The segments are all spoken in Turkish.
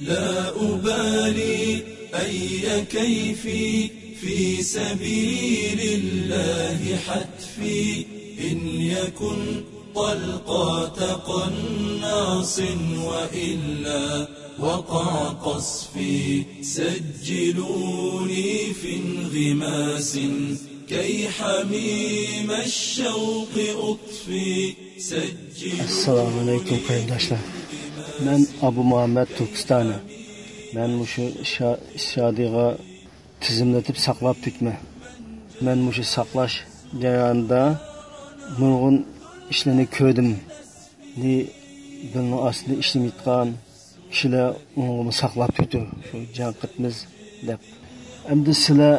لا أبالي أي كيفي في سبيل الله حتفي إن يكن طلقات قناص وإلا وقع قصفي سجلوني في انغماس كي حميم الشوق أطفي سجلوني alaykum qarindoshlar man abu muhammad turkistoni man mushu shodiga tizimlatib saqlab tutma man mushu saqlash jarayonida nurg'un ishlarni ko'rdim ni buni aslida ishlamayotgan kishilar uni saqlab tutur shu jan qitmiz deb endi sizlar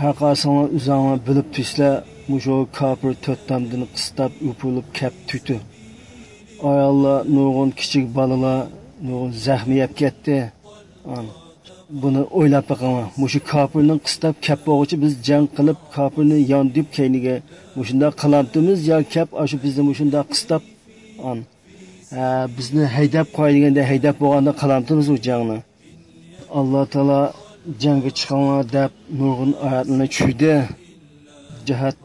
har qaysinglar o'zinglar bilib tursizlar mushu kofir to'rttamdan qistab upulib kap tutu ayollar nurg'un kichik bolalar nurg'un zahmi yeb ketdi. Buni o'ylab boqaman mushu kofirni qistab kap bo'g'ichi biz jang qilib kofirni yondib keyniga mushunda qilamdimiz yo kap shu bizni mushunda qistab bizni haydab qo'ydiganda haydab bo'lganda qilamdimiz u jangni. Alloh taolo jangga chiqaman deb nurg'un oyatlarni tushirdi. Jihat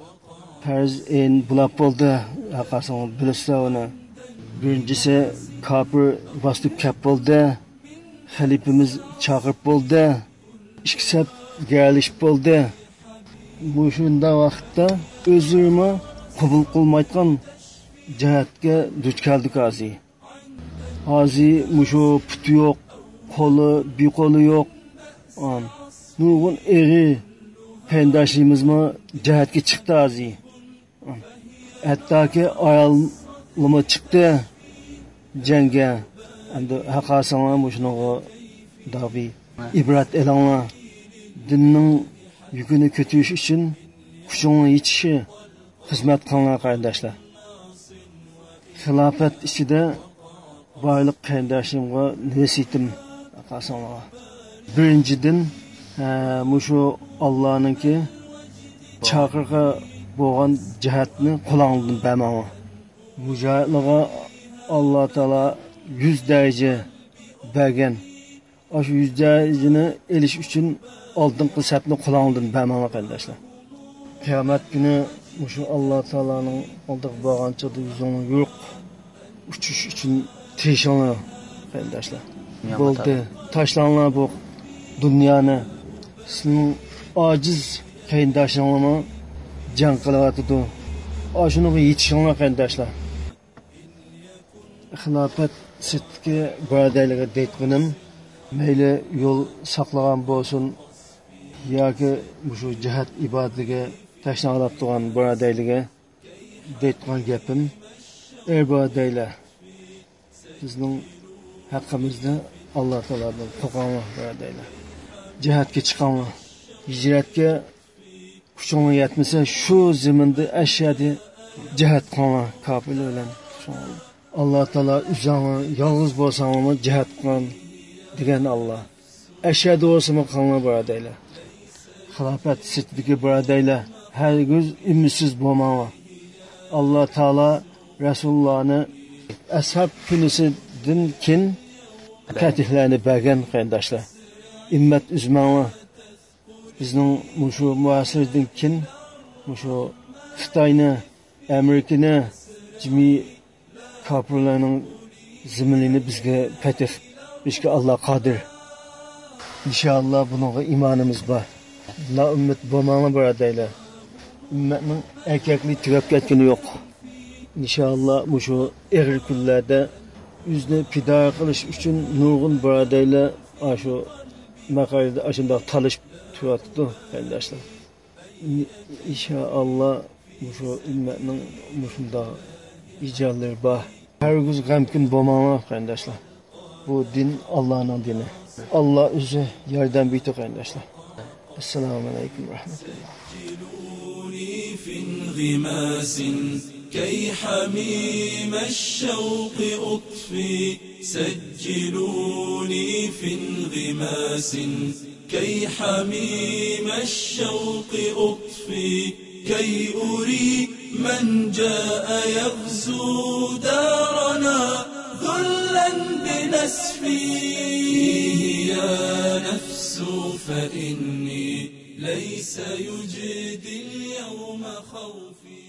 farz en bulab bo'ldi. Haqqasini bilasizlar uni. Birinchisi kofir bosib kap bo'ldi xalifamiz chaqirib bo'ldi ikki saf garalish bo'ldi bu shunda vaqtda o'zimni qabul qilmayotgan jihatga duch keldik hozir hozir mushu puti yo'q qo'li bir qo'li yo'q an nurg'un eri qarindoshimizmi лома chiqdi jangga. Endi хақасыңа мұшыныңға даби ибрат елаңа діннің yükünü kötüyüş uchun kuşunun yetişi xizmat kılınan qarindoshlar. Xilofat ichida boylik baylık kardeşimle nesitim kasımlara. Birinciden e, bu şu Allah'ın ki çakırga boğan cihetini. Mujohidlarga alloh taolo yuz daraja bergan shu yuz darajani elish uchun oldingi safni qo'lingdan bermanglar qarindoshlar qiyomat kuni shu alloh taoloning oldiga borgan chog'da yuzingni yo'q uchish uchun tirishinglar qarindoshlar bo'ldi tashlanglar bu dunyoni sizning ojiz qarindoshinglarni jang qilyotidi shuniga yetishinglar qarindoshlar xilofat sirtki birodarlarga deytqinim mayli yo'l saqlagan bo'lsin yoki shu jihat ibodatiga tashnalab turgan birodarlarga deytgan gapim ey birodarlar bizning haqqimizni alloh taolodan qo'rqinglar birodarlar jihatga chiqinglar hijratga kuchinglar yetmasa shu zaminda ashadi jihat qilinglar kofirlar bilan. Alloh taolo o'zinglar yolg'iz bo'lsanglarmi jihat qilin degan alloh ashadu bo'lsimi qilinglar birodarlar xilofat sirtidagi birodarlar hargiz umidsiz bo'lmanglar alloh taolo rasulullohni ashab kunisidan keyin fatihlarni bergan qarindoshlar immat uzmanglar bizning mushu muasirdan keyin mushu xitoyni amerikani jimi kofirlarning ziminini bizga fatih bizga alloh qodir inshaalloh bunga iymonimiz bor la umid bo'lmanglar birodarlar ummatning erkaklik tugab ketgani yo'q inshaalloh mushu eg'ir kunlarda yuzni pido qilish uchun nurg'un birodarlar shu maqolada shundoq talishib turyapti qarindoshlar inshaalloh shu ummatning shundoq ijodlari bor hargiz g'amkin bo'lmanglar qarindoshlar bu din allohning dini alloh o'zi yordam berdi qarindoshlar assalomu alaykum rahmatulloh في انغماس كي حميم الشوق أطفي سجلوني في انغماس كي حميم الشوق أطفي كي أري من جاء يغزو دارنا ذلا بنسفي. فيه النفس فإني ليس يجدي اليوم خوفي.